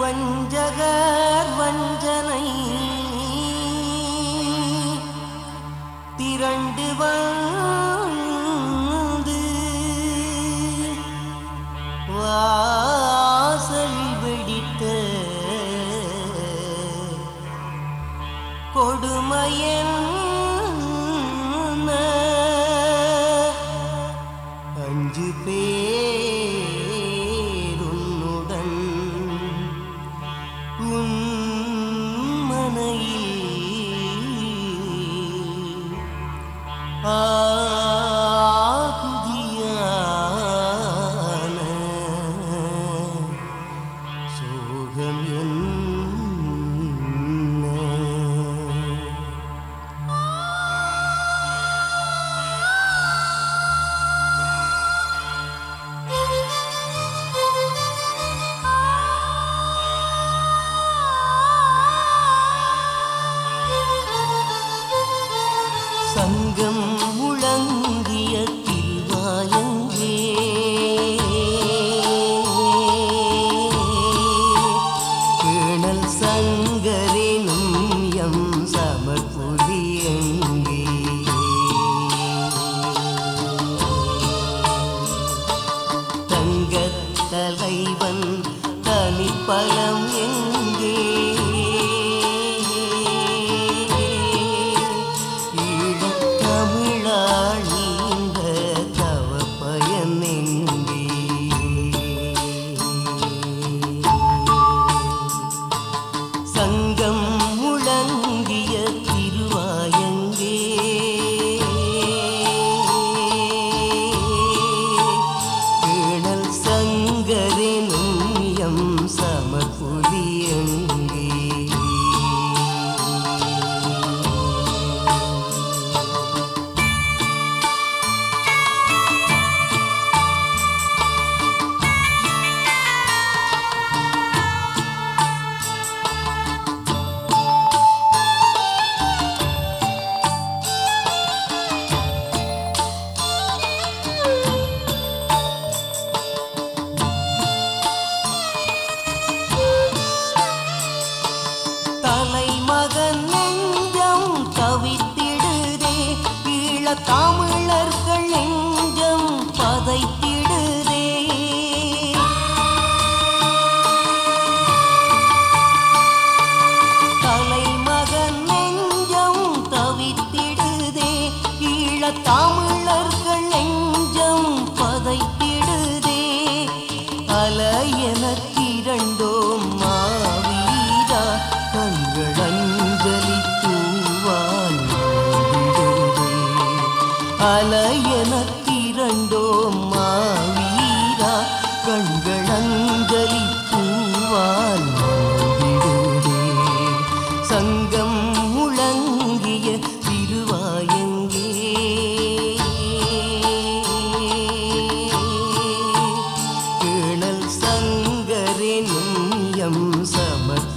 வஞ்சகர் வஞ்சனை. திரண்டு வந்து வாசல் வெடித்த கொடுமையே மனையில். ஆ சங்கம் முழங்கிய தில்வாயங்கே கேணல் சங்கரினும் எம் சமர்புலியங்கே தங்கத் தலைவன் தனிப்பழம் எங்கே? தமிழர்கள் நெஞ்சம் பதைத்து அலையனத்திரண்டோம் மாவீரா கண்களஞ்சலி பூவால் விடுவே சங்கம் முழங்கிய திருவாயங்கே. கேணல் சங்கரெனும் எம் சமர்